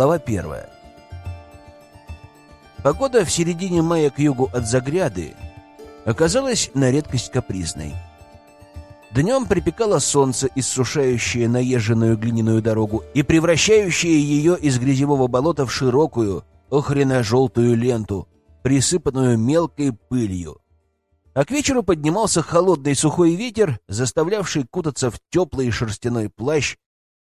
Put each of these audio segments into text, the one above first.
Глава первая. Погода в середине мая к югу от Загряды оказалась на редкость капризной. Днем припекало солнце, иссушающее наезженную глиняную дорогу и превращающее ее из грязевого болота в широкую, охрено-желтую ленту, присыпанную мелкой пылью. А к вечеру поднимался холодный сухой ветер, заставлявший кутаться в теплый шерстяной плащ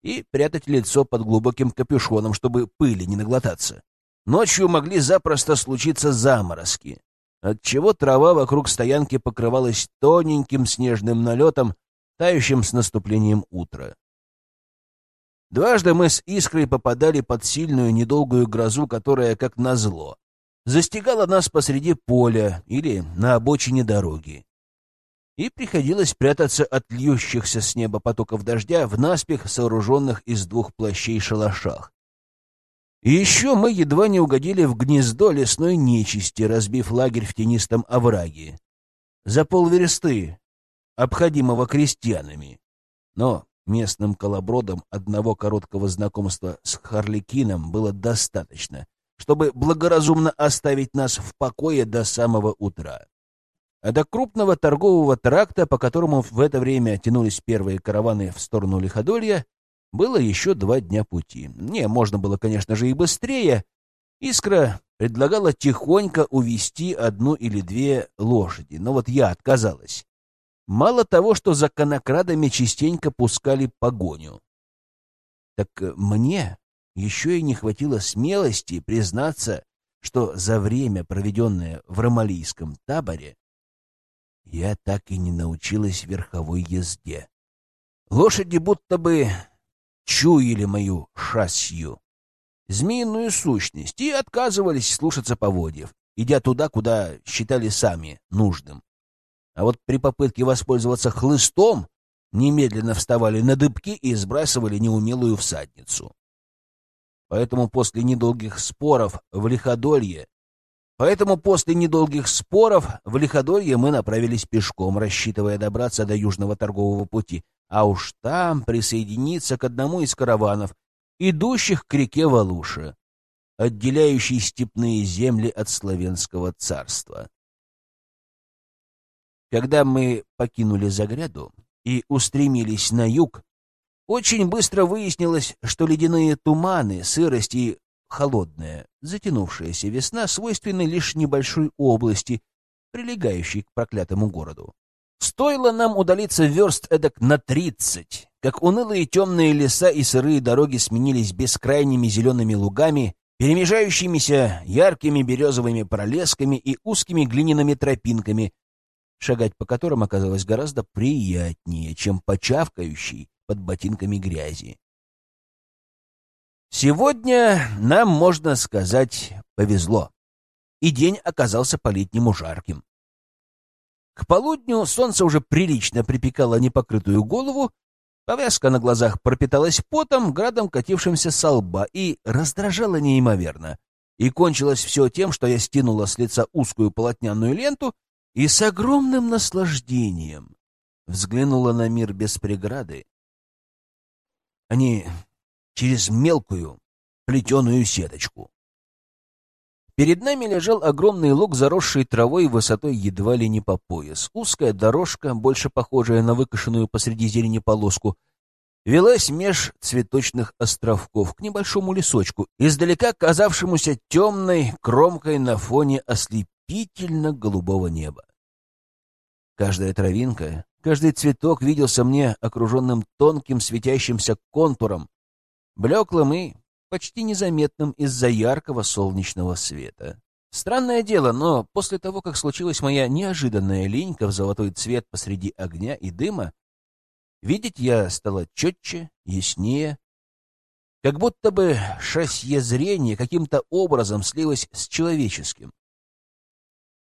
и прятать лицо под глубоким капюшоном, чтобы пыли не наглотаться. Ночью могли запросто случиться заморозки отчего трава вокруг стоянки покрывалась тоненьким снежным налетом, тающим с наступлением утра. Дважды мы с Искрой попадали под сильную недолгую грозу, которая, как назло, застигала нас посреди поля или на обочине дороги. И приходилось прятаться от льющихся с неба потоков дождя в наспех сооруженных из двух плащей шалашах. И еще мы едва не угодили в гнездо лесной нечисти, разбив лагерь в тенистом овраге. За полверсты, обходимого крестьянами. Но местным колобродам одного короткого знакомства с Харликином было достаточно, чтобы благоразумно оставить нас в покое до самого утра. А до крупного торгового тракта, по которому в это время тянулись первые караваны в сторону Лиходолья, было еще два дня пути. Не, можно было, конечно же, и быстрее. Искра предлагала тихонько увести одну или две лошади, но вот я отказалась. Мало того, что за конокрадами частенько пускали погоню. Так мне еще и не хватило смелости признаться, что за время, проведенное в ромалийском таборе, я так и не научилась верховой езде. Лошади будто бы чуяли мою шасью, змеиную сущность, и отказывались слушаться поводьев, идя туда, куда считали сами нужным. А вот при попытке воспользоваться хлыстом немедленно вставали на дыбки и сбрасывали неумелую всадницу. Поэтому после недолгих споров в лиходолье Поэтому после недолгих споров в Лиходолье мы направились пешком, рассчитывая добраться до Южного торгового пути, а уж там присоединиться к одному из караванов, идущих к реке Валуша, отделяющей степные земли от славянского царства. Когда мы покинули Загряду и устремились на юг, очень быстро выяснилось, что ледяные туманы, сырость и холодная, затянувшаяся весна свойственны лишь небольшой области, прилегающей к проклятому городу. Стоило нам удалиться верст эдак на тридцать, как унылые темные леса и сырые дороги сменились бескрайними зелеными лугами, перемежающимися яркими березовыми пролесками и узкими глиняными тропинками, шагать по которым оказалось гораздо приятнее, чем по чавкающей под ботинками грязи. Сегодня нам, можно сказать, повезло, и день оказался по-летнему жарким. К полудню солнце уже прилично припекало непокрытую голову, повязка на глазах пропиталась потом, градом катившимся со лба, и раздражала неимоверно. И кончилось все тем, что я стянула с лица узкую полотняную ленту и с огромным наслаждением взглянула на мир без преграды. Они через мелкую плетеную сеточку. Перед нами лежал огромный луг, заросший травой высотой едва ли не по пояс. Узкая дорожка, больше похожая на выкошенную посреди зелени полоску, велась меж цветочных островков к небольшому лесочку, издалека казавшемуся темной кромкой на фоне ослепительно-голубого неба. Каждая травинка, каждый цветок виделся мне окруженным тонким светящимся контуром, блеклым и почти незаметным из-за яркого солнечного света. Странное дело, но после того, как случилась моя неожиданная линька в золотой цвет посреди огня и дыма, видеть я стало четче, яснее, как будто бы шасье зрения каким-то образом слилось с человеческим.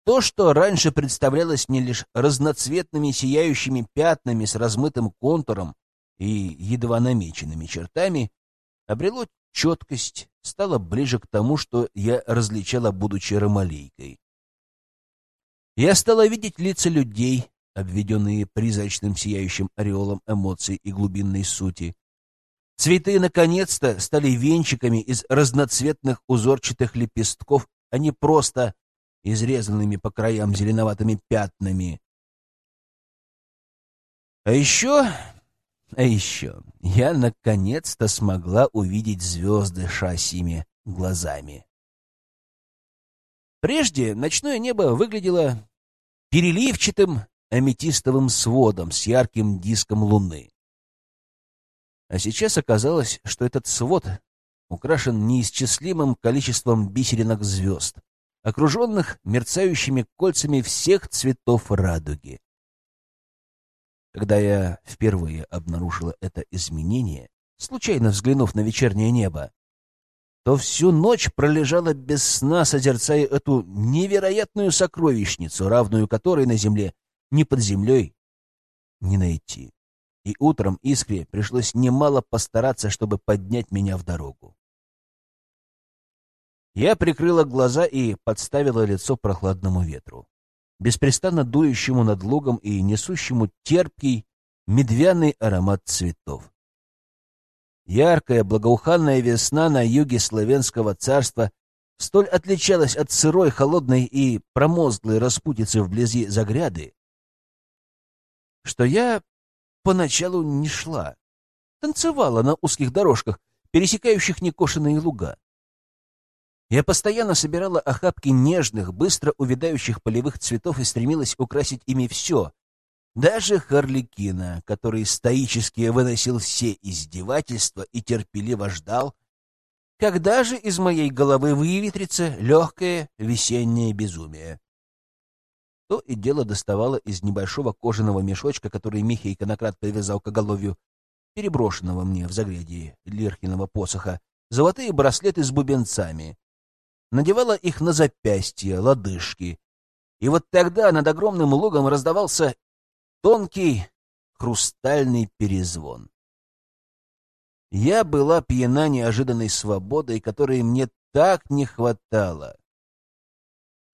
То, что раньше представлялось мне лишь разноцветными сияющими пятнами с размытым контуром и едва намеченными чертами, обрело четкость стала ближе к тому, что я различала, будучи ромалейкой. Я стала видеть лица людей, обведенные призрачным сияющим ореолом эмоций и глубинной сути. Цветы наконец-то стали венчиками из разноцветных узорчатых лепестков, а не просто изрезанными по краям зеленоватыми пятнами. А еще... А еще я наконец-то смогла увидеть звезды шасими глазами. Прежде ночное небо выглядело переливчатым аметистовым сводом с ярким диском луны. А сейчас оказалось, что этот свод украшен неисчислимым количеством бисеринок звезд, окруженных мерцающими кольцами всех цветов радуги. Когда я впервые обнаружила это изменение, случайно взглянув на вечернее небо, то всю ночь пролежала без сна, созерцая эту невероятную сокровищницу, равную которой на земле ни под землей не найти. И утром Искре пришлось немало постараться, чтобы поднять меня в дорогу. Я прикрыла глаза и подставила лицо прохладному ветру, беспрестанно дующему над лугом и несущему терпкий, медвяный аромат цветов. Яркая, благоуханная весна на юге славянского царства столь отличалась от сырой, холодной и промозглой распутицы вблизи Загряды, что я поначалу не шла, танцевала на узких дорожках, пересекающих некошенные луга. Я постоянно собирала охапки нежных, быстро увядающих полевых цветов и стремилась украсить ими все, даже Харликина, который стоически выносил все издевательства и терпеливо ждал, когда же из моей головы выветрится легкое весеннее безумие. То и дело доставало из небольшого кожаного мешочка, который Михей Конократ привязал к оголовью, переброшенного мне в загреде Лирхиного посоха, золотые браслеты с бубенцами. Надевала их на запястья, лодыжки. И вот тогда над огромным лугом раздавался Тонкий хрустальный перезвон. Я была пьяна неожиданной свободой, которой мне так не хватало.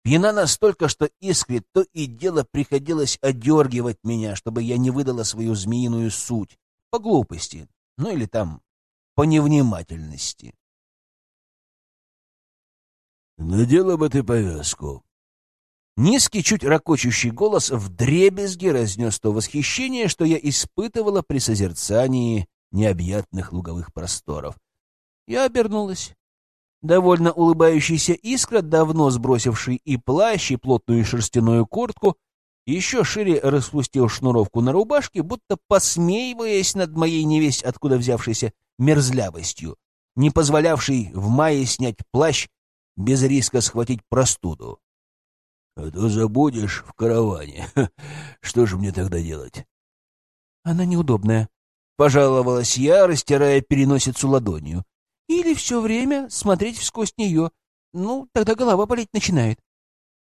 Пьяна настолько, что искре то и дело приходилось одергивать меня, чтобы я не выдала свою змеиную суть по глупости, ну или там по невнимательности. «Надела бы ты повязку», Низкий, чуть ракочущий голос вдребезги разнес то восхищение, что я испытывала при созерцании необъятных луговых просторов. Я обернулась. Довольно улыбающийся искра, давно сбросивший и плащ, и плотную шерстяную куртку, еще шире распустил шнуровку на рубашке, будто посмеиваясь над моей невесть, откуда взявшейся мерзлявостью, не позволявшей в мае снять плащ без риска схватить простуду. А то забудешь в караване. Что же мне тогда делать? Она неудобная. Пожаловалась я, растирая переносицу ладонью. Или все время смотреть всквозь нее. Ну, тогда голова болеть начинает.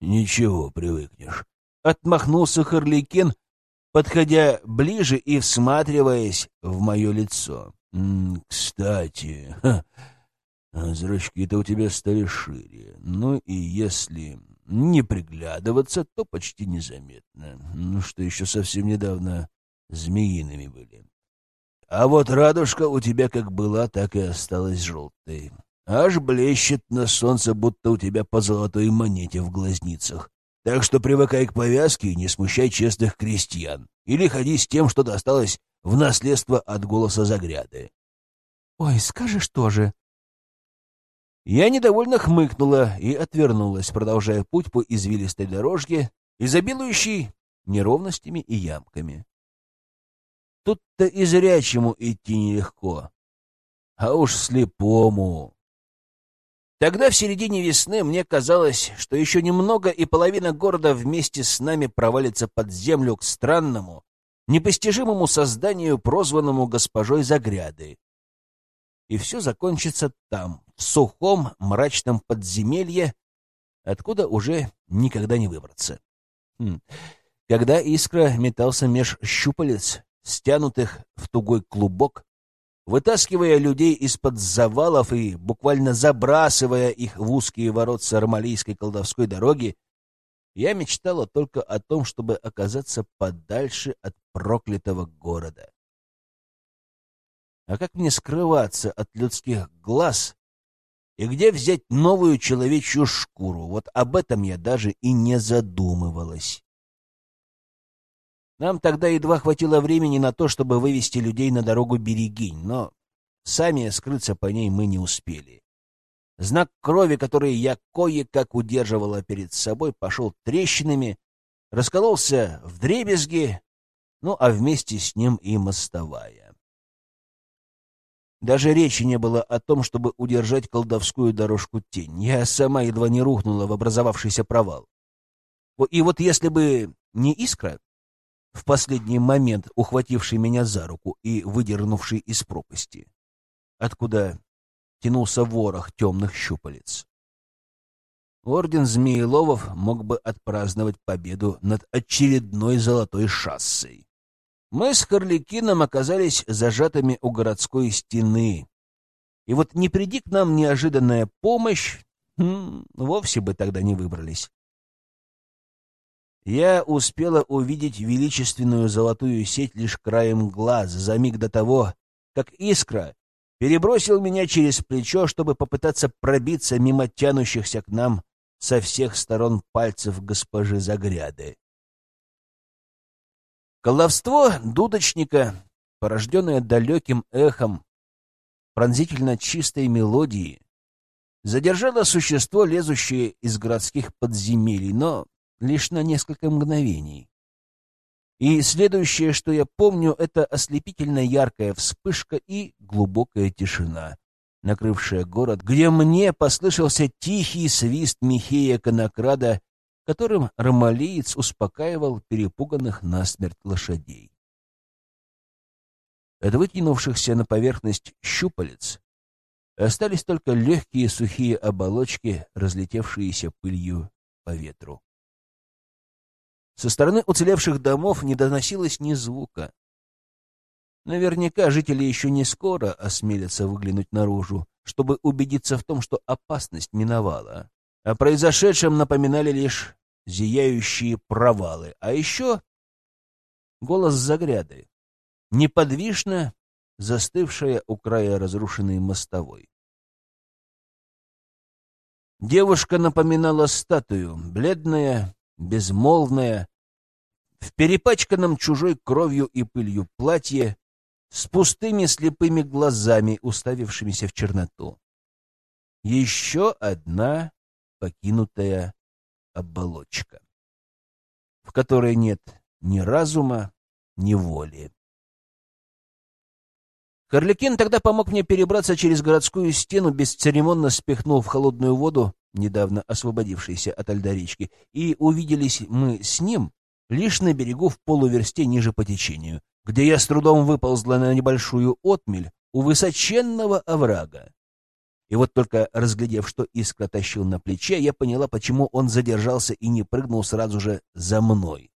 Ничего, привыкнешь. Отмахнулся Харликен, подходя ближе и всматриваясь в мое лицо. Кстати, ха, зрачки-то у тебя стали шире. Ну и если не приглядываться, то почти незаметно. Ну, что еще совсем недавно змеиными были. А вот радужка у тебя как была, так и осталась желтой. Аж блещет на солнце, будто у тебя по золотой монете в глазницах. Так что привыкай к повязке и не смущай честных крестьян. Или ходи с тем, что досталось в наследство от голоса Загряды. — Ой, скажешь тоже, я недовольно хмыкнула и отвернулась, продолжая путь по извилистой дорожке, изобилующей неровностями и ямками. Тут-то и зрячему идти нелегко, а уж слепому. Тогда в середине весны мне казалось, что еще немного, и половина города вместе с нами провалится под землю к странному, непостижимому созданию, прозванному госпожой Загряды. И все закончится там, в сухом мрачном подземелье, откуда уже никогда не выбраться. Хм. Когда искра метался меж щупалец, стянутых в тугой клубок, вытаскивая людей из-под завалов и буквально забрасывая их в узкие ворот армалийской колдовской дороги, я мечтала только о том, чтобы оказаться подальше от проклятого города. А как мне скрываться от людских глаз и где взять новую человечью шкуру? Вот об этом я даже и не задумывалась. Нам тогда едва хватило времени на то, чтобы вывести людей на дорогу Берегинь, но сами скрыться по ней мы не успели. Знак крови, который я кое-как удерживала перед собой, пошел трещинами, раскололся в дребезги, ну а вместе с ним и мостовая. Даже речи не было о том, чтобы удержать колдовскую дорожку тень. Я сама едва не рухнула в образовавшийся провал. И вот если бы не искра, в последний момент ухвативший меня за руку и выдернувший из пропасти, откуда тянулся ворох темных щупалец. Орден Змееловов мог бы отпраздновать победу над очередной золотой шассой. Мы с Харликином оказались зажатыми у городской стены. И вот не приди к нам неожиданная помощь, хм, вовсе бы тогда не выбрались. Я успела увидеть величественную золотую сеть лишь краем глаз за миг до того, как искра перебросил меня через плечо, чтобы попытаться пробиться мимо тянущихся к нам со всех сторон пальцев госпожи Загряды. Колдовство дудочника, порожденное далеким эхом пронзительно чистой мелодии, задержало существо, лезущее из городских подземелий, но лишь на несколько мгновений. И следующее, что я помню, это ослепительно яркая вспышка и глубокая тишина, накрывшая город, где мне послышался тихий свист Михея Конокрада которым ромалиец успокаивал перепуганных насмерть лошадей. От вытянувшихся на поверхность щупалец остались только легкие сухие оболочки, разлетевшиеся пылью по ветру. Со стороны уцелевших домов не доносилось ни звука. Наверняка жители еще не скоро осмелятся выглянуть наружу, чтобы убедиться в том, что опасность миновала. О произошедшем напоминали лишь зияющие провалы, а еще голос загряды, неподвижно застывшая у края разрушенной мостовой. Девушка напоминала статую, бледная, безмолвная, в перепачканном чужой кровью и пылью платье, с пустыми слепыми глазами, уставившимися в черноту. Еще одна покинутая оболочка, в которой нет ни разума, ни воли. Харликин тогда помог мне перебраться через городскую стену, бесцеремонно спихнул в холодную воду, недавно освободившейся от льда речки, и увиделись мы с ним лишь на берегу в полуверсте ниже по течению, где я с трудом выползла на небольшую отмель у высоченного оврага. И вот только разглядев, что Искра тащил на плече, я поняла, почему он задержался и не прыгнул сразу же за мной.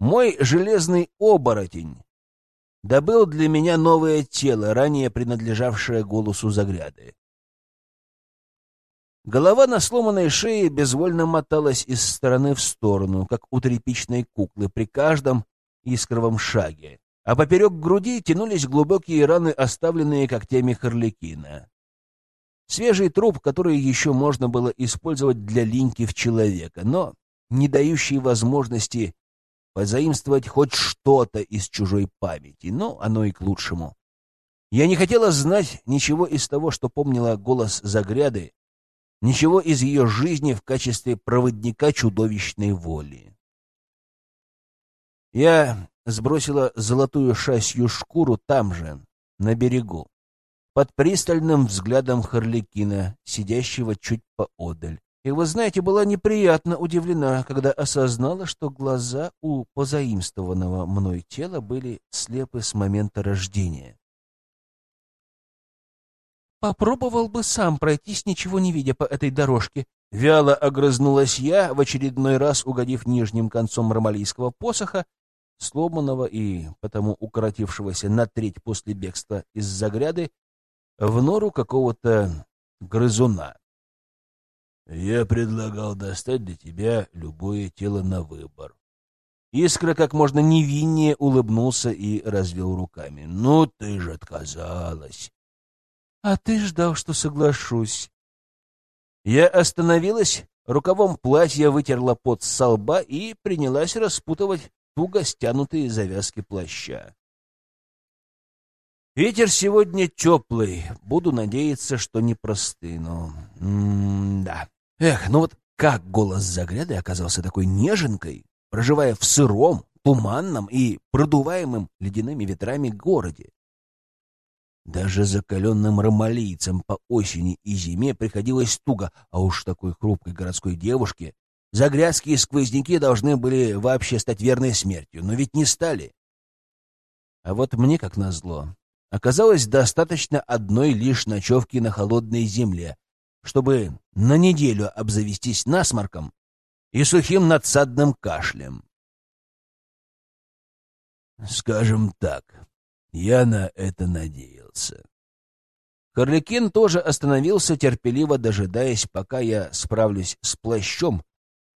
Мой железный оборотень добыл для меня новое тело, ранее принадлежавшее голосу Загряды. Голова на сломанной шее безвольно моталась из стороны в сторону, как у тряпичной куклы при каждом искровом шаге, а поперек груди тянулись глубокие раны, оставленные когтями Харликина. Свежий труп, который еще можно было использовать для линьки в человека, но не дающий возможности позаимствовать хоть что-то из чужой памяти. Но оно и к лучшему. Я не хотела знать ничего из того, что помнила голос Загряды, ничего из ее жизни в качестве проводника чудовищной воли. Я сбросила золотую шасью шкуру там же, на берегу под пристальным взглядом Харликина, сидящего чуть поодаль. И вы знаете, была неприятно удивлена, когда осознала, что глаза у позаимствованного мной тела были слепы с момента рождения. Попробовал бы сам пройтись, ничего не видя по этой дорожке. Вяло огрызнулась я, в очередной раз угодив нижним концом ромалийского посоха, сломанного и потому укоротившегося на треть после бегства из загряды, в нору какого-то грызуна. Я предлагал достать для тебя любое тело на выбор. Искра как можно невиннее улыбнулся и развел руками. «Ну, ты же отказалась!» «А ты ждал, что соглашусь!» Я остановилась, рукавом платья вытерла пот с лба и принялась распутывать туго стянутые завязки плаща. Ветер сегодня теплый, буду надеяться, что не простыну. М-да. Эх, ну вот как голос Загряды оказался такой неженкой, проживая в сыром, туманном и продуваемом ледяными ветрами городе. Даже закаленным ромалийцам по осени и зиме приходилось туго, а уж такой хрупкой городской девушке загрязкие сквозняки должны были вообще стать верной смертью, но ведь не стали. А вот мне, как назло, оказалось достаточно одной лишь ночевки на холодной земле, чтобы на неделю обзавестись насморком и сухим надсадным кашлем. Скажем так, я на это надеялся. Харликин тоже остановился, терпеливо дожидаясь, пока я справлюсь с плащом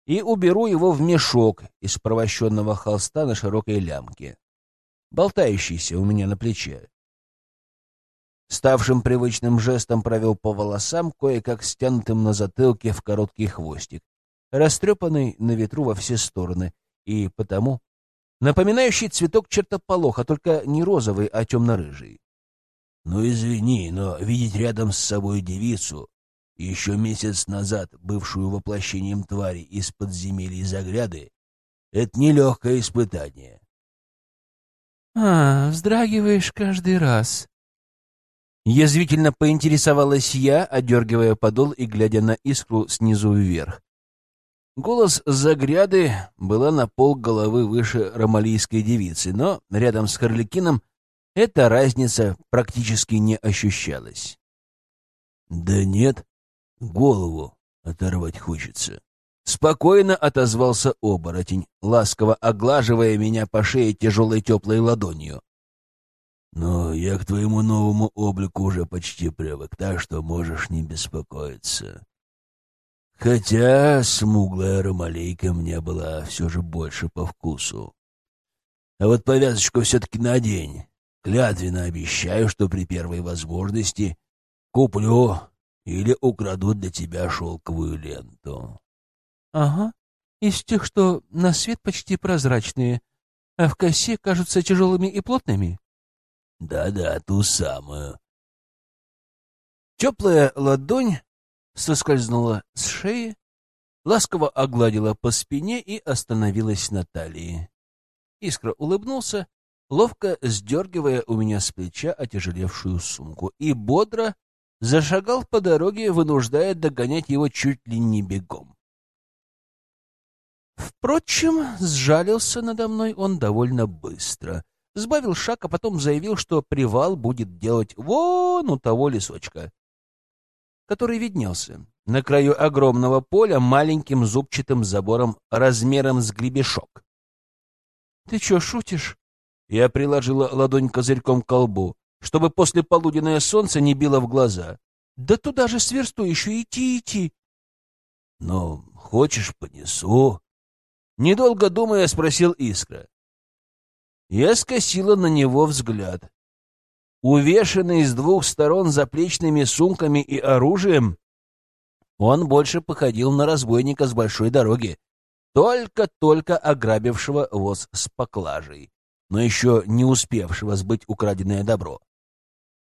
и уберу его в мешок из провощенного холста на широкой лямке, болтающийся у меня на плече. Ставшим привычным жестом провел по волосам, кое-как стянутым на затылке в короткий хвостик, растрепанный на ветру во все стороны, и потому напоминающий цветок чертополоха, только не розовый, а темно-рыжий. «Ну, извини, но видеть рядом с собой девицу, еще месяц назад бывшую воплощением твари из подземелья Загряды, это нелегкое испытание». «А, вздрагиваешь каждый раз», Язвительно поинтересовалась я, одергивая подол и глядя на искру снизу вверх. Голос Загряды была на пол головы выше ромалийской девицы, но рядом с Харликином эта разница практически не ощущалась. «Да нет, голову оторвать хочется». Спокойно отозвался оборотень, ласково оглаживая меня по шее тяжелой теплой ладонью. «Но я к твоему новому облику уже почти привык, так что можешь не беспокоиться. Хотя смуглая ромалейка мне была все же больше по вкусу. А вот повязочку все-таки надень. Клятвенно обещаю, что при первой возможности куплю или украду для тебя шелковую ленту. — Ага, из тех, что на свет почти прозрачные, а в косе кажутся тяжелыми и плотными? Да — Да-да, ту самую. Теплая ладонь соскользнула с шеи, ласково огладила по спине и остановилась на талии. Искра улыбнулся, ловко сдергивая у меня с плеча отяжелевшую сумку, и бодро зашагал по дороге, вынуждая догонять его чуть ли не бегом. Впрочем, сжалился надо мной он довольно быстро. Сбавил шаг, а потом заявил, что привал будет делать вон у того лесочка который виднелся на краю огромного поля маленьким зубчатым забором размером с гребешок. — Ты что, шутишь? Я приложила ладонь козырьком к колбу, чтобы после полуденное солнце не било в глаза. — Да туда же сверсту еще идти, идти. — Ну, хочешь, понесу? Недолго думая, спросил Искра. Я скосила на него взгляд. Увешанный с двух сторон заплечными сумками и оружием, он больше походил на разбойника с большой дороги, только-только ограбившего воз с поклажей, но еще не успевшего сбыть украденное добро.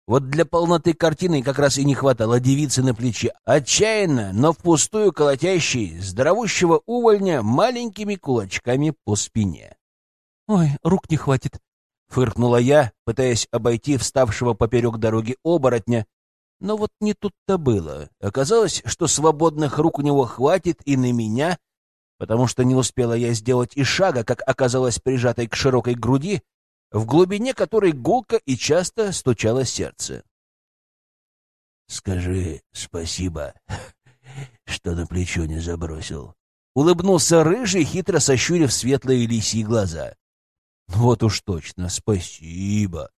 Вот для полноты картины как раз и не хватало девицы на плече, отчаянно, но впустую колотящей здоровущего увольня маленькими кулачками по спине. «Ой, рук не хватит», — фыркнула я, пытаясь обойти вставшего поперек дороги оборотня. Но вот не тут-то было. Оказалось, что свободных рук у него хватит и на меня, потому что не успела я сделать и шага, как оказалось прижатой к широкой груди, в глубине которой гулко и часто стучало сердце. «Скажи спасибо, что на плечо не забросил», — улыбнулся рыжий, хитро сощурив светлые лисьи глаза. Вот уж точно, спасибо.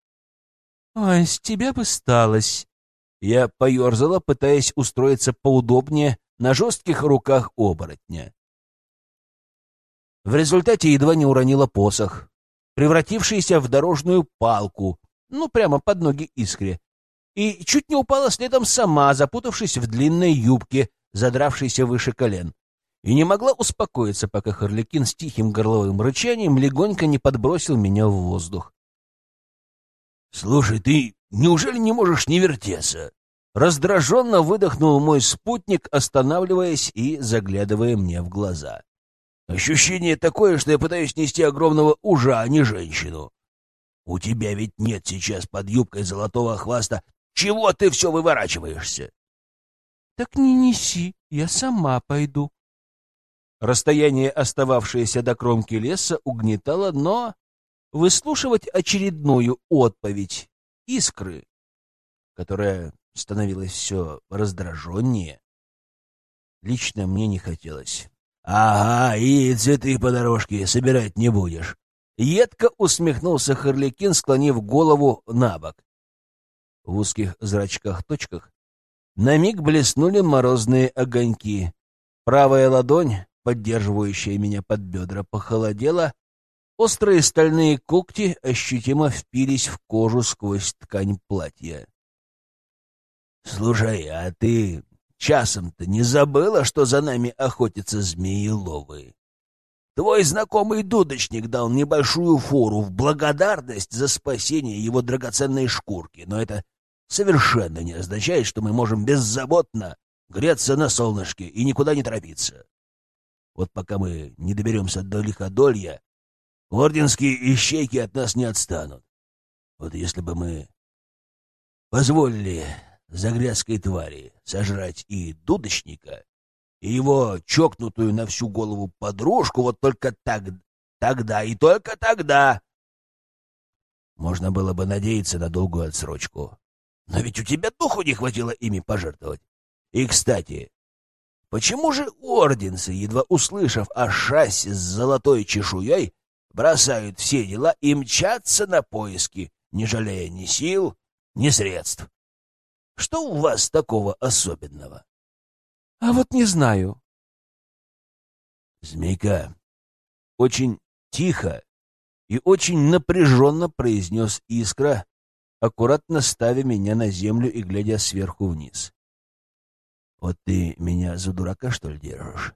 Ой, с тебя бы сталось. Я поерзала, пытаясь устроиться поудобнее на жестких руках оборотня. В результате едва не уронила посох, превратившийся в дорожную палку, ну, прямо под ноги искре, и чуть не упала следом сама, запутавшись в длинной юбке, задравшейся выше колен, и не могла успокоиться, пока Харликин с тихим горловым рычанием легонько не подбросил меня в воздух. «Слушай, ты неужели не можешь не вертеться?» Раздраженно выдохнул мой спутник, останавливаясь и заглядывая мне в глаза. «Ощущение такое, что я пытаюсь нести огромного ужа, а не женщину. У тебя ведь нет сейчас под юбкой золотого хвоста. Чего ты все выворачиваешься?» «Так не неси, я сама пойду». Расстояние, остававшееся до кромки леса, угнетало, но выслушивать очередную отповедь искры, которая становилась все раздраженнее, лично мне не хотелось. «Ага, и цветы по дорожке собирать не будешь». Едко усмехнулся Харликин, склонив голову на бок. В узких зрачках-точках на миг блеснули морозные огоньки. Правая ладонь, поддерживающая меня под бедра, похолодела, острые стальные когти ощутимо впились в кожу сквозь ткань платья. «Слушай, а ты часом-то не забыла, что за нами охотятся змееловы? Твой знакомый дудочник дал небольшую фору в благодарность за спасение его драгоценной шкурки, но это совершенно не означает, что мы можем беззаботно греться на солнышке и никуда не торопиться. Вот пока мы не доберемся до лиходолья, орденские ищейки от нас не отстанут. Вот если бы мы позволили загрязкой твари сожрать и дудочника, и его чокнутую на всю голову подружку, вот только так, тогда и только тогда можно было бы надеяться на долгую отсрочку. Но ведь у тебя духу не хватило ими пожертвовать. И, кстати, почему же орденцы, едва услышав о шассе с золотой чешуей, бросают все дела и мчатся на поиски, не жалея ни сил, ни средств? Что у вас такого особенного? — А вот не знаю. Змейка очень тихо и очень напряженно произнес Искра, аккуратно ставя меня на землю и глядя сверху вниз. «Вот ты меня за дурака, что ли, держишь?»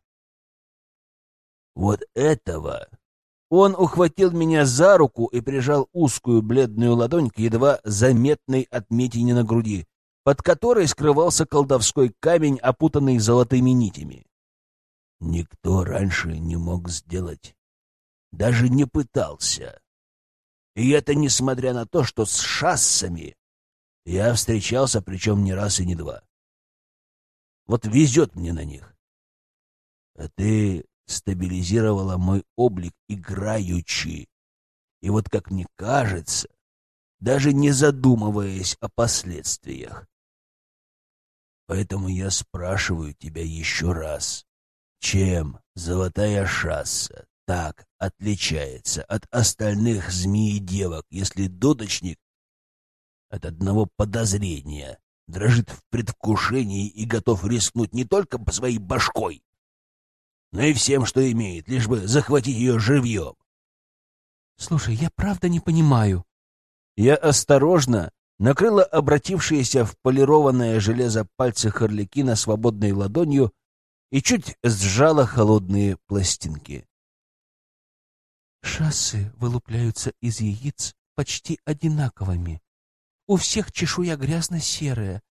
«Вот этого!» Он ухватил меня за руку и прижал узкую бледную ладонь к едва заметной отметине на груди, под которой скрывался колдовской камень, опутанный золотыми нитями. Никто раньше не мог сделать. Даже не пытался. И это несмотря на то, что с шассами я встречался, причем не раз и не два. Вот везет мне на них. А ты стабилизировала мой облик играючи. И вот, как мне кажется, даже не задумываясь о последствиях. Поэтому я спрашиваю тебя еще раз, чем золотая шасса так отличается от остальных змеи-девок, если дудочник от одного подозрения дрожит в предвкушении и готов рискнуть не только по своей башкой, но и всем, что имеет, лишь бы захватить ее живьем. Слушай, я правда не понимаю. Я осторожно накрыла обратившиеся в полированное железо пальцы Харликина свободной ладонью и чуть сжала холодные пластинки. Шассы вылупляются из яиц почти одинаковыми. У всех чешуя грязно-серая,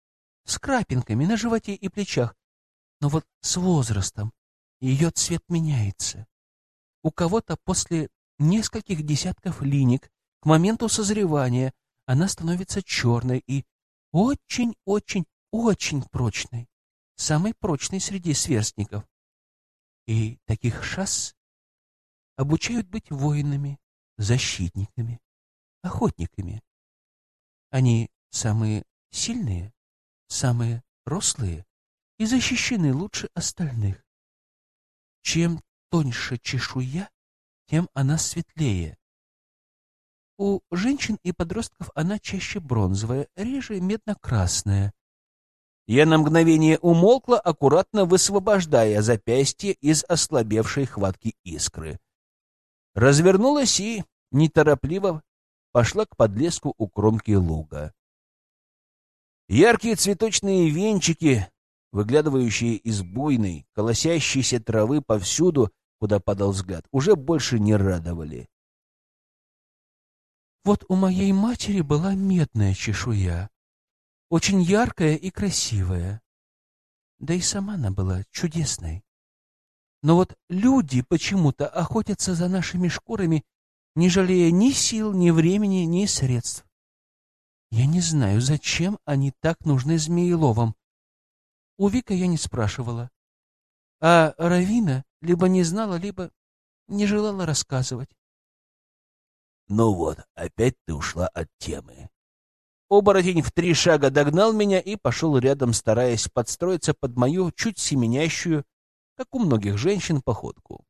с крапинками на животе и плечах, но вот с возрастом ее цвет меняется. У кого-то после нескольких десятков линик к моменту созревания она становится черной и очень-очень-очень прочной, самой прочной среди сверстников. И таких шасс обучают быть воинами, защитниками, охотниками. Они самые сильные, самые рослые и защищены лучше остальных. Чем тоньше чешуя, тем она светлее, у женщин и подростков она чаще бронзовая, реже медно-красная. Я на мгновение умолкла, аккуратно высвобождая запястье из ослабевшей хватки искры. развернулась и неторопливо пошла к подлеску у кромки луга. Яркие цветочные венчики, выглядывающие из буйной, колосящейся травы повсюду, куда падал взгляд, уже больше не радовали. Вот у моей матери была медная чешуя, очень яркая и красивая. Да и сама она была чудесной. Но вот люди почему-то охотятся за нашими шкурами, не жалея ни сил, ни времени, ни средств. Я не знаю, зачем они так нужны Змееловым. У Вика я не спрашивала. А Равина либо не знала, либо не желала рассказывать. Ну вот, опять ты ушла от темы. Оборотень в три шага догнал меня и пошел рядом, стараясь подстроиться под мою чуть семенящую, как у многих женщин, походку.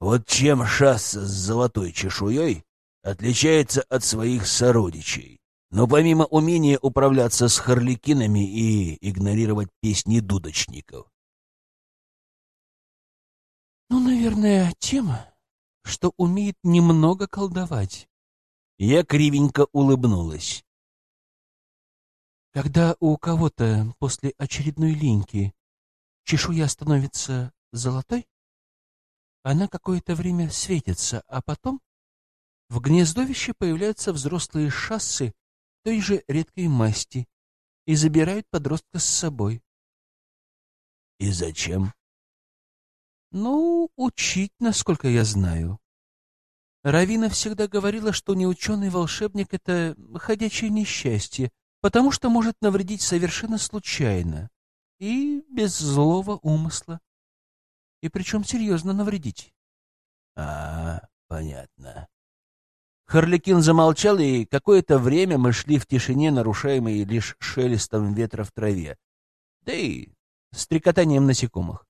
Вот чем шасса с золотой чешуей отличается от своих сородичей. Но помимо умения управляться с харликинами и игнорировать песни дудочников. Ну, наверное, тема, что умеет немного колдовать. Я кривенько улыбнулась. Когда у кого-то после очередной линьки чешуя становится золотой, она какое-то время светится, а потом в гнездовище появляются взрослые шассы той же редкой масти и забирают подростка с собой. И зачем? Ну, учить, насколько я знаю. Равина всегда говорила, что неученый волшебник — это ходячее несчастье, потому что может навредить совершенно случайно и без злого умысла. И причем серьезно навредить. А, понятно. Харликин замолчал, и какое-то время мы шли в тишине, нарушаемой лишь шелестом ветра в траве, да и стрекотанием насекомых.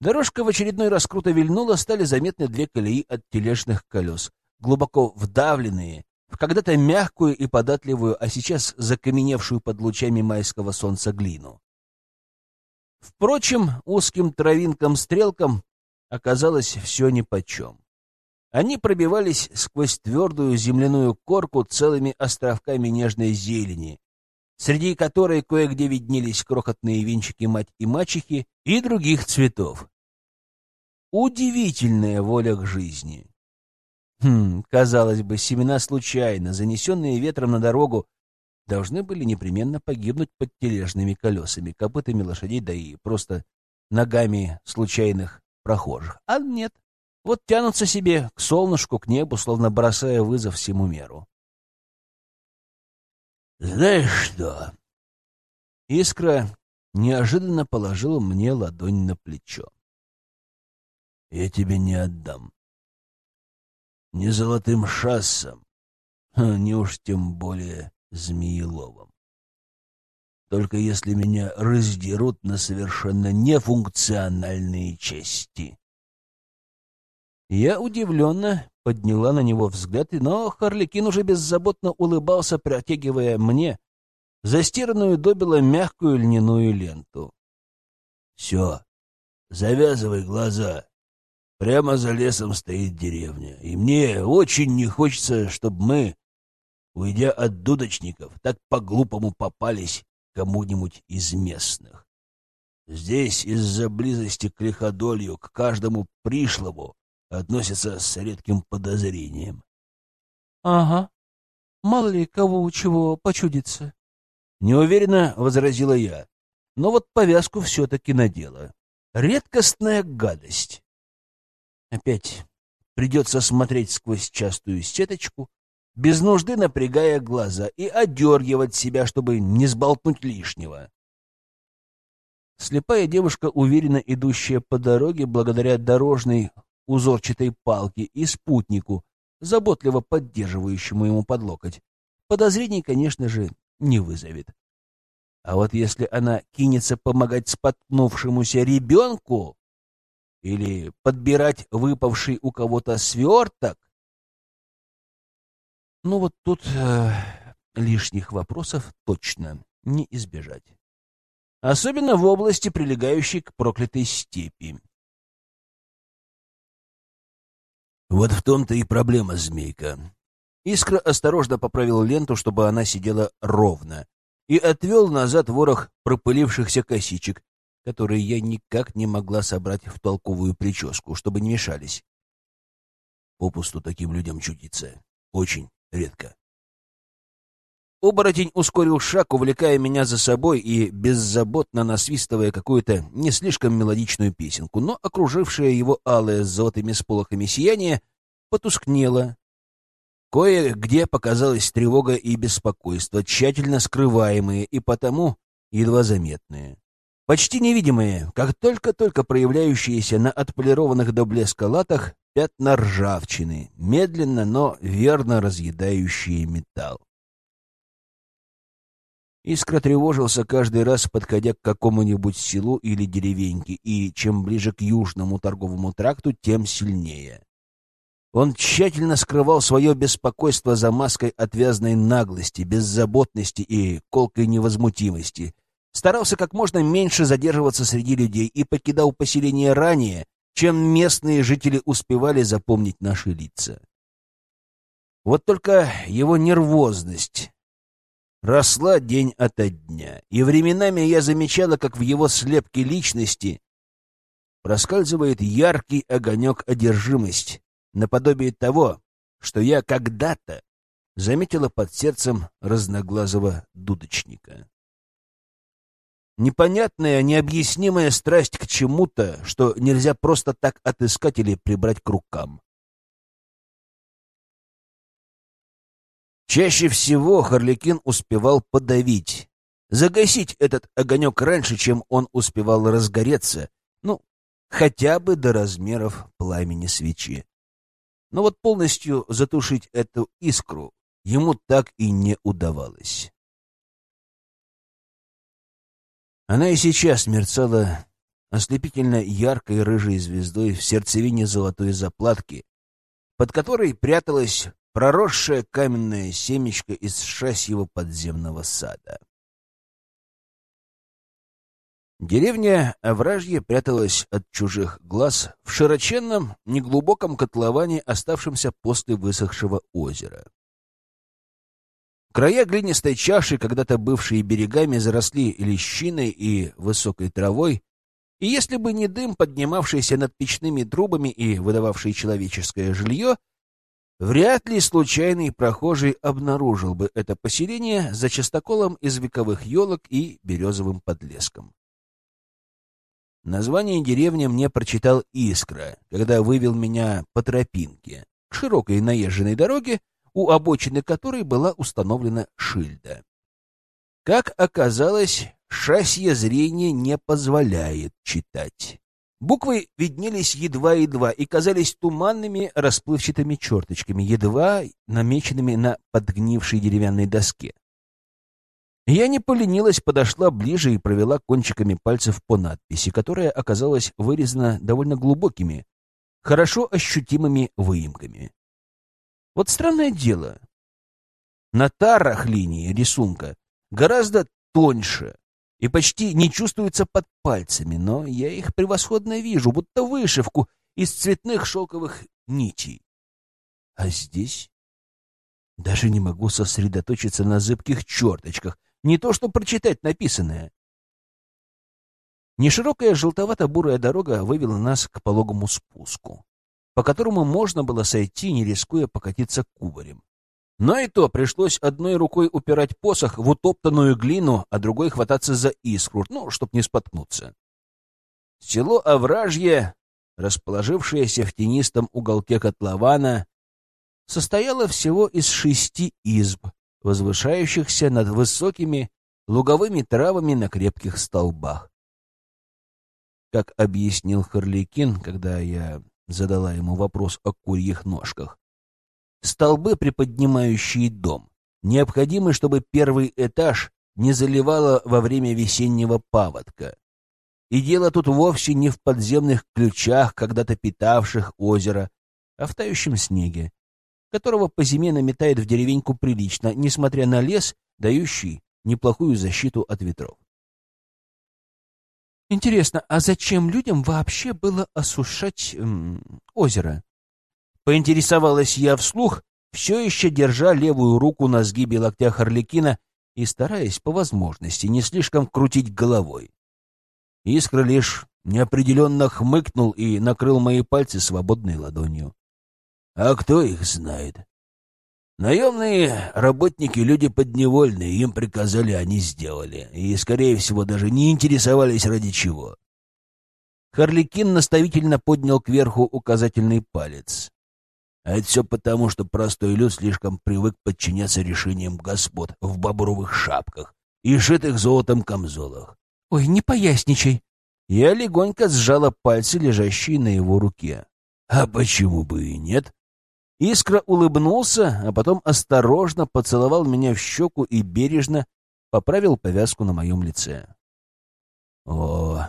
Дорожка в очередной раз круто вильнула, стали заметны две колеи от тележных колес, глубоко вдавленные в когда-то мягкую и податливую, а сейчас закаменевшую под лучами майского солнца глину. Впрочем, узким травинкам-стрелкам оказалось все нипочем. Они пробивались сквозь твердую земляную корку целыми островками нежной зелени, среди которой кое-где виднелись крохотные венчики мать и мачехи и других цветов. Удивительная воля к жизни. Хм, казалось бы, семена случайно, занесенные ветром на дорогу, должны были непременно погибнуть под тележными колесами, копытами лошадей, да и просто ногами случайных прохожих. А нет, вот тянутся себе к солнышку, к небу, словно бросая вызов всему миру. «Знаешь что?» Искра неожиданно положила мне ладонь на плечо. «Я тебе не отдам. Ни золотым шассом, не уж тем более Змееловым. Только если меня раздерут на совершенно нефункциональные части. Я удивленно подняла на него взгляд, но Харликин уже беззаботно улыбался, протягивая мне застиранную добело мягкую льняную ленту. — Все, завязывай глаза. Прямо за лесом стоит деревня, и мне очень не хочется, чтобы мы уйдя от дудочников, так по-глупому попались кому-нибудь из местных. Здесь из-за близости к лиходолью к каждому пришлому относятся с редким подозрением. — Ага. Мало ли кого чего почудится. Неуверенно возразила я, но вот повязку все-таки надела. Редкостная гадость. Опять придется смотреть сквозь частую сеточку, без нужды напрягая глаза, и одергивать себя, чтобы не сболтнуть лишнего. Слепая девушка, уверенно идущая по дороге благодаря дорожной узорчатой палке и спутнику, заботливо поддерживающему ему под локоть, подозрений, конечно же, не вызовет. А вот если она кинется помогать споткнувшемуся ребенку или подбирать выпавший у кого-то сверток, ну вот тут э, лишних вопросов точно не избежать. Особенно в области, прилегающей к проклятой степи. Вот в том-то и проблема, змейка. Искра осторожно поправил ленту, чтобы она сидела ровно, и отвел назад ворох пропылившихся косичек, которые я никак не могла собрать в толковую прическу, чтобы не мешались. Попусту таким людям чудится. Очень редко. Оборотень ускорил шаг, увлекая меня за собой и беззаботно насвистывая какую-то не слишком мелодичную песенку, но окружившее его алое с золотыми сполохами сияние потускнело. Кое-где показалась тревога и беспокойство, тщательно скрываемые и потому едва заметные. Почти невидимые, как только-только проявляющиеся на отполированных до блеска латах пятна ржавчины, медленно, но верно разъедающие металл. Искра тревожился каждый раз, подходя к какому-нибудь селу или деревеньке, и чем ближе к южному торговому тракту, тем сильнее. Он тщательно скрывал свое беспокойство за маской отвязной наглости, беззаботности и колкой невозмутимости, старался как можно меньше задерживаться среди людей и покидал поселение ранее, чем местные жители успевали запомнить наши лица. Вот только его нервозность росла день ото дня, и временами я замечала, как в его слепке личности проскальзывает яркий огонек одержимость, наподобие того, что я когда-то заметила под сердцем разноглазого дудочника. Непонятная, необъяснимая страсть к чему-то, что нельзя просто так отыскать или прибрать к рукам. Чаще всего Харликин успевал подавить, загасить этот огонек раньше, чем он успевал разгореться, ну, хотя бы до размеров пламени свечи. Но вот полностью затушить эту искру ему так и не удавалось. Она и сейчас мерцала ослепительно яркой рыжей звездой в сердцевине золотой заплатки, под которой пряталась проросшее каменное семечко из шасьего подземного сада. Деревня Овражье пряталась от чужих глаз в широченном, неглубоком котловане, оставшемся после высохшего озера. Края глинистой чаши, когда-то бывшие берегами, заросли лещиной и высокой травой, и если бы не дым, поднимавшийся над печными трубами и выдававший человеческое жилье, Вряд ли случайный прохожий обнаружил бы это поселение за частоколом из вековых елок и березовым подлеском. Название деревни мне прочитал Искра, когда вывел меня по тропинке к широкой наезженной дороге, у обочины которой была установлена шильда. Как оказалось, шасье зрения не позволяет читать. Буквы виднелись едва-едва и казались туманными расплывчатыми черточками, едва намеченными на подгнившей деревянной доске. Я не поленилась, подошла ближе и провела кончиками пальцев по надписи, которая оказалась вырезана довольно глубокими, хорошо ощутимыми выемками. Вот странное дело. На тарах линии рисунка гораздо тоньше, и почти не чувствуются под пальцами, но я их превосходно вижу, будто вышивку из цветных шелковых нитей. А здесь даже не могу сосредоточиться на зыбких черточках, не то что прочитать написанное. Неширокая желтовато-бурая дорога вывела нас к пологому спуску, по которому можно было сойти, не рискуя покатиться кубарем. Но и то пришлось одной рукой упирать посох в утоптанную глину, а другой хвататься за искру, ну, чтоб не споткнуться. Село Овражье, расположившееся в тенистом уголке котлована, состояло всего из шести изб, возвышающихся над высокими луговыми травами на крепких столбах. Как объяснил Харликин, когда я задала ему вопрос о курьих ножках, Столбы, приподнимающие дом, необходимы, чтобы первый этаж не заливало во время весеннего паводка. И дело тут вовсе не в подземных ключах, когда-то питавших озеро, а в тающем снеге, которого по зиме наметает в деревеньку прилично, несмотря на лес, дающий неплохую защиту от ветров. Интересно, а зачем людям вообще было осушать озеро? Поинтересовалась я вслух, все еще держа левую руку на сгибе локтя Харликина и стараясь по возможности не слишком крутить головой. Искра лишь неопределенно хмыкнул и накрыл мои пальцы свободной ладонью. А кто их знает? Наемные работники — люди подневольные, им приказали, они сделали. И, скорее всего, даже не интересовались ради чего. Харликин наставительно поднял кверху указательный палец. А это все потому, что простой люд слишком привык подчиняться решениям господ в бобровых шапках и шитых золотом камзолах. — Ой, не поясничай. Я легонько сжала пальцы, лежащие на его руке. — А почему бы и нет? Искра улыбнулся, а потом осторожно поцеловал меня в щеку и бережно поправил повязку на моем лице. О,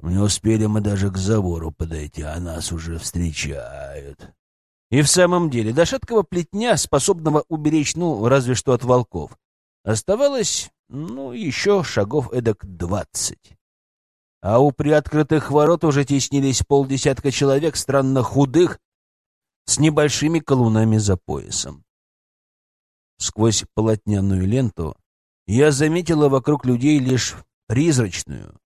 не успели мы даже к забору подойти, а нас уже встречают. И в самом деле, до шаткого плетня, способного уберечь, ну, разве что от волков, оставалось, ну, еще шагов эдак двадцать. А у приоткрытых ворот уже теснились полдесятка человек, странно худых, с небольшими колунами за поясом. Сквозь полотняную ленту я заметила вокруг людей лишь призрачную,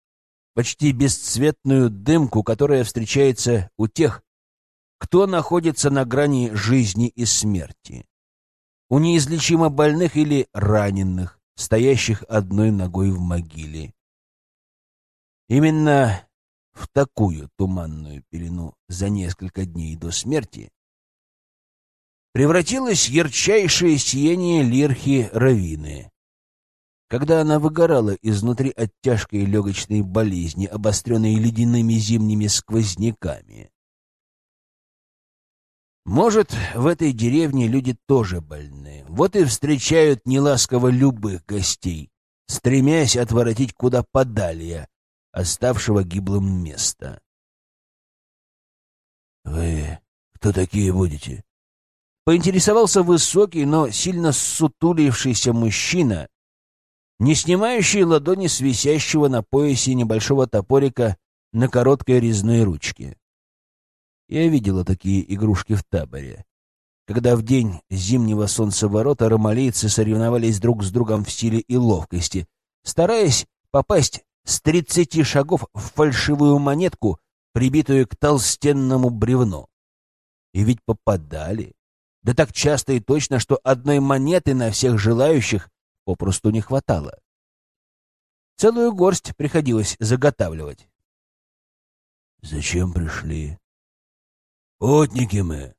почти бесцветную дымку, которая встречается у тех, кто находится на грани жизни и смерти. У неизлечимо больных или раненых, стоящих одной ногой в могиле. Именно в такую туманную пелену за несколько дней до смерти превратилось ярчайшее сияние лирхи Равины. Когда она выгорала изнутри от тяжкой легочной болезни, обостренной ледяными зимними сквозняками. Может, в этой деревне люди тоже больны. Вот и встречают неласково любых гостей, стремясь отворотить куда подальше оставшего гиблым места. — Вы кто такие будете? Поинтересовался высокий, но сильно сутулившийся мужчина, не снимающий ладони с висящего на поясе небольшого топорика на короткой резной ручке. Я видела такие игрушки в таборе, когда в день зимнего солнцеворота ромалийцы соревновались друг с другом в силе и ловкости, стараясь попасть с тридцати шагов в фальшивую монетку, прибитую к толстенному бревну. И ведь попадали. Да так часто и точно, что одной монеты на всех желающих попросту не хватало. Целую горсть приходилось заготавливать. «Зачем пришли?» «Отники мы!»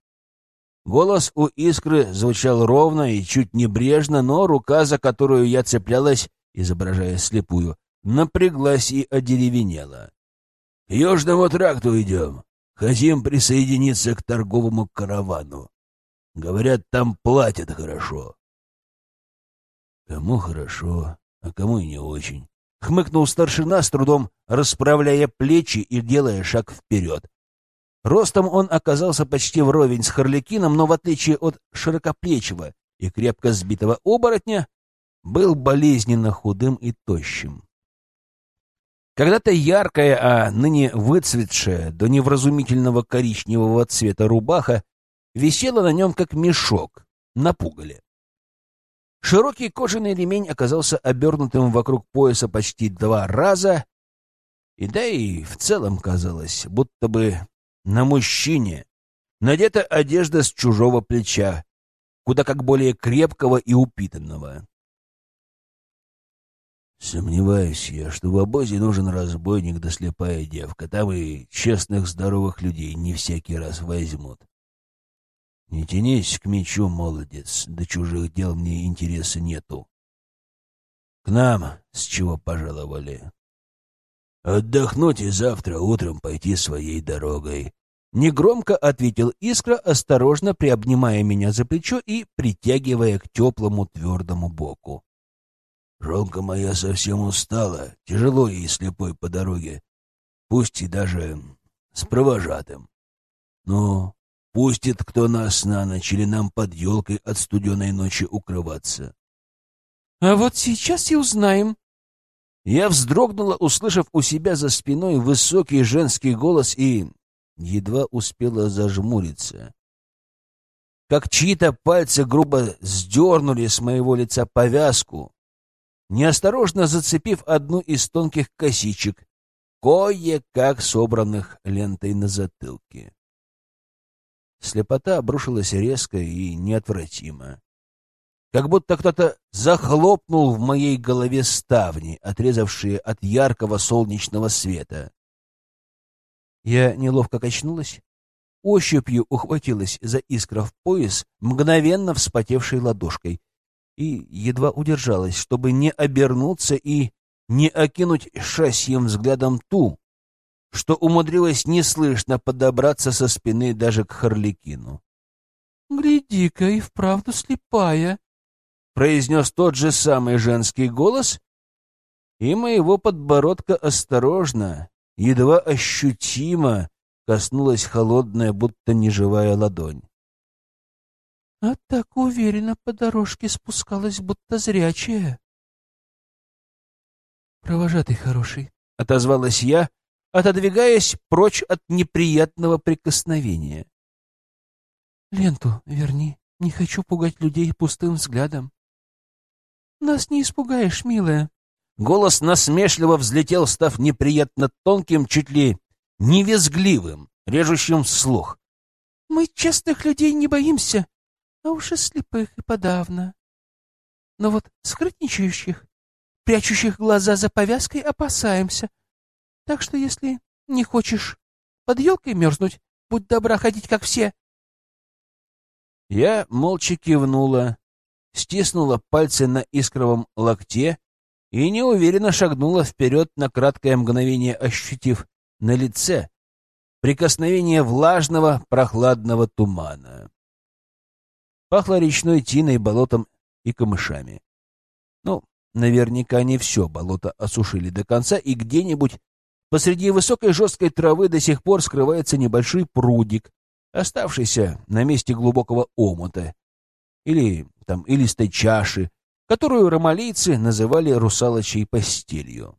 Голос у искры звучал ровно и чуть небрежно, но рука, за которую я цеплялась, изображая слепую, напряглась и одеревенела. — К Южному тракту идем. Хотим присоединиться к торговому каравану. Говорят, там платят хорошо. Кому хорошо, а кому и не очень. Хмыкнул старшина, с трудом расправляя плечи и делая шаг вперед. Ростом он оказался почти вровень с Харликином, но в отличие от широкоплечего и крепко сбитого оборотня, был болезненно худым и тощим. Когда-то яркая, а ныне выцветшая до невразумительного коричневого цвета рубаха висела на нем как мешок на пугале. Широкий кожаный ремень оказался обернутым вокруг пояса почти два раза, и да и в целом казалось, будто бы на мужчине надета одежда с чужого плеча, куда как более крепкого и упитанного. Сомневаюсь я, что в обозе нужен разбойник да слепая девка. Там и честных здоровых людей не всякий раз возьмут. Не тянись к мечу, молодец, до чужих дел мне интереса нету. К нам с чего пожаловали? Отдохнуть и завтра утром пойти своей дорогой. Негромко ответил Искра, осторожно приобнимая меня за плечо и притягивая к теплому твердому боку. Жонка моя совсем устала, тяжело ей слепой по дороге, пусть и даже с провожатым. Но Пустит кто нас на ночь или нам под елкой от студеной ночи укрываться. — А вот сейчас и узнаем. Я вздрогнула, услышав у себя за спиной высокий женский голос и едва успела зажмуриться. Как чьи-то пальцы грубо сдернули с моего лица повязку, неосторожно зацепив одну из тонких косичек, кое-как собранных лентой на затылке. Слепота обрушилась резко и неотвратимо. Как будто кто-то захлопнул в моей голове ставни, отрезавшие от яркого солнечного света. Я неловко качнулась, ощупью ухватилась за искра в пояс, мгновенно вспотевшей ладошкой, и едва удержалась, чтобы не обернуться и не окинуть шасьем взглядом ту, что умудрилась неслышно подобраться со спины даже к Харликину. «Гляди-ка, и вправду слепая!» — произнес тот же самый женский голос, и моего подбородка осторожно, едва ощутимо коснулась холодная, будто неживая ладонь. А так уверенно по дорожке спускалась, будто зрячая. «Провожатый хороший», — отозвалась я, отодвигаясь прочь от неприятного прикосновения. «Ленту верни, не хочу пугать людей пустым взглядом». «Нас не испугаешь, милая». Голос насмешливо взлетел, став неприятно тонким, чуть ли не визгливым, режущим слух. «Мы честных людей не боимся, а уж и слепых и подавно. Но вот скрытничающих, прячущих глаза за повязкой, опасаемся. Так что если не хочешь под елкой мерзнуть, будь добра ходить, как все». Я молча кивнула, стиснула пальцы на искровом локте и неуверенно шагнула вперед на краткое мгновение, ощутив на лице прикосновение влажного прохладного тумана. Пахло речной тиной, болотом и камышами. Ну, наверняка не все болото осушили до конца, и где-нибудь посреди высокой жесткой травы до сих пор скрывается небольшой прудик, оставшийся на месте глубокого омута, или там илистой чаши, которую ромалийцы называли русалочей постелью.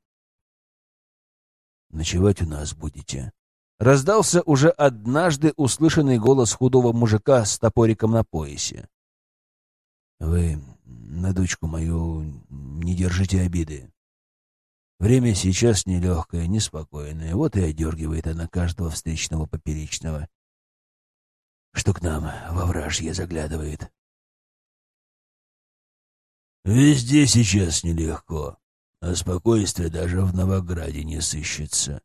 «Ночевать у нас будете?» Раздался уже однажды услышанный голос худого мужика с топориком на поясе. «Вы на дочку мою не держите обиды. Время сейчас нелегкое, неспокойное, вот и одергивает она каждого встречного поперечного, что к нам во вражье заглядывает. Везде сейчас нелегко, а спокойствие даже в Новограде не сыщется.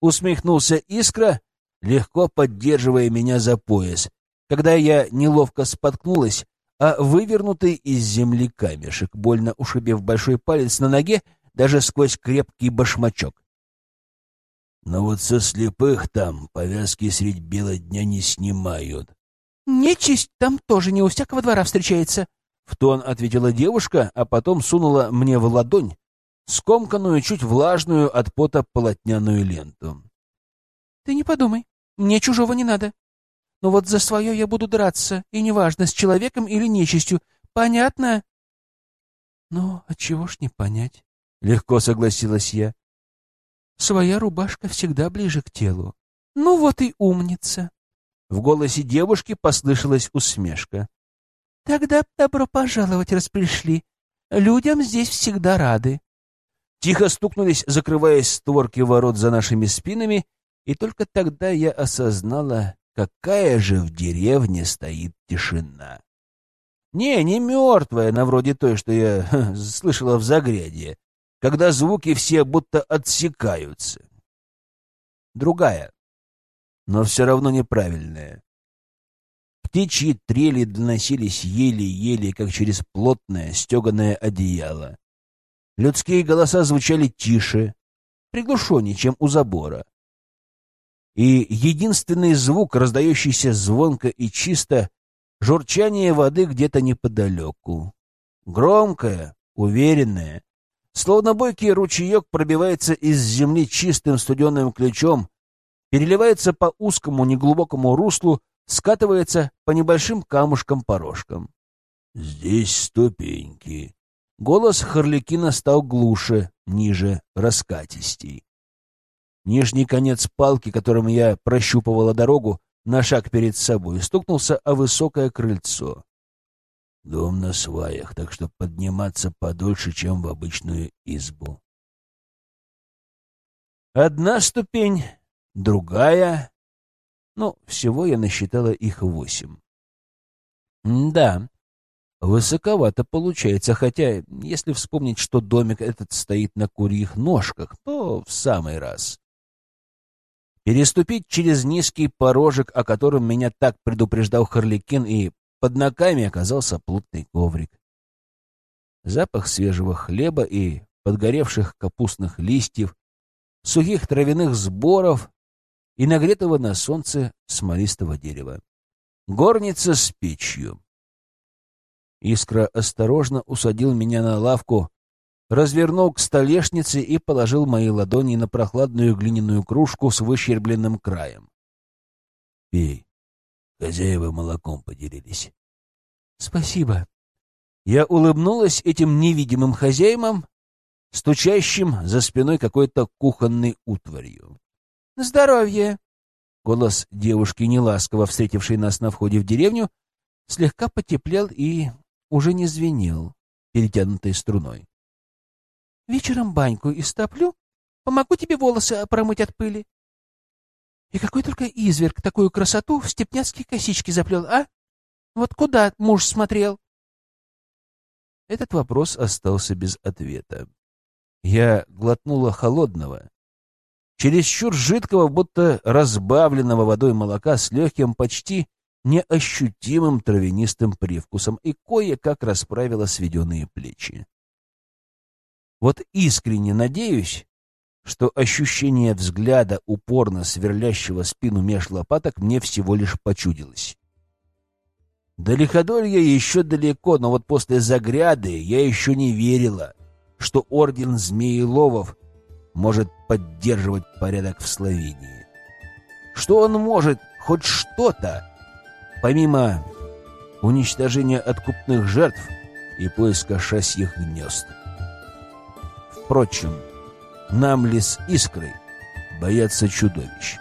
Усмехнулся Искра, легко поддерживая меня за пояс, когда я неловко споткнулась, а вывернутый из земли камешек, больно ушибив большой палец на ноге, даже сквозь крепкий башмачок. Но вот со слепых там повязки средь бела дня не снимают. Нечисть там тоже не у всякого двора встречается, в тон ответила девушка, а потом сунула мне в ладонь скомканную, чуть влажную от пота полотняную ленту. «Ты не подумай, мне чужого не надо. Но вот за свое я буду драться, и неважно, с человеком или нечистью. Понятно?» «Ну, отчего ж не понять?» — легко согласилась я. «Своя рубашка всегда ближе к телу. Ну вот и умница!» В голосе девушки послышалась усмешка. Тогда добро пожаловать, раз пришли. Людям здесь всегда рады. Тихо стукнулись, закрываясь створки ворот за нашими спинами, и только тогда я осознала, какая же в деревне стоит тишина. Не, не мертвая, на вроде той, что я слышала в Загряде, когда звуки все будто отсекаются. Другая, но все равно неправильная. Птичьи трели доносились еле-еле, как через плотное стеганое одеяло. Людские голоса звучали тише, приглушеннее, чем у забора. И единственный звук, раздающийся звонко и чисто, журчание воды где-то неподалеку. Громкое, уверенное, словно бойкий ручеек пробивается из земли чистым студенным ключом, переливается по узкому неглубокому руслу, скатывается по небольшим камушкам-порожкам. «Здесь ступеньки». Голос Харликина стал глуше, ниже, раскатистей. Нижний конец палки, которым я прощупывала дорогу, на шаг перед собой, стукнулся о высокое крыльцо. Дом на сваях, так что подниматься подольше, чем в обычную избу. Одна ступень, другая. Ну, всего я насчитала их восемь. Да, высоковато получается, хотя, если вспомнить, что домик этот стоит на курьих ножках, то в самый раз. Переступить через низкий порожек, о котором меня так предупреждал Харликин, и под ногами оказался плотный коврик. Запах свежего хлеба и подгоревших капустных листьев, сухих травяных сборов и нагретого на солнце смолистого дерева. Горница с печью. Искра осторожно усадил меня на лавку, развернул к столешнице и положил мои ладони на прохладную глиняную кружку с выщербленным краем. — Пей. Хозяева молоком поделились. — Спасибо. Я улыбнулась этим невидимым хозяевам, стучащим за спиной какой-то кухонной утварью. «Здоровье!» Голос девушки, неласково встретившей нас на входе в деревню, слегка потеплел и уже не звенел, перетянутой струной. «Вечером баньку истоплю, помогу тебе волосы промыть от пыли. И какой только изверг такую красоту в степняцкие косички заплел, а? Вот куда муж смотрел?» Этот вопрос остался без ответа. Я глотнула холодного, чересчур жидкого, будто разбавленного водой молока с легким, почти неощутимым травянистым привкусом и кое-как расправила сведенные плечи. Вот искренне надеюсь, что ощущение взгляда, упорно сверлящего спину меж лопаток, мне всего лишь почудилось. До лиходолья еще далеко, но вот после загряды я еще не верила, что орден Змееловов может поддерживать порядок в Словении. Что он может хоть что-то, помимо уничтожения откупных жертв и поиска шасьих гнезд. Впрочем, нам ли с искрой бояться чудовищ?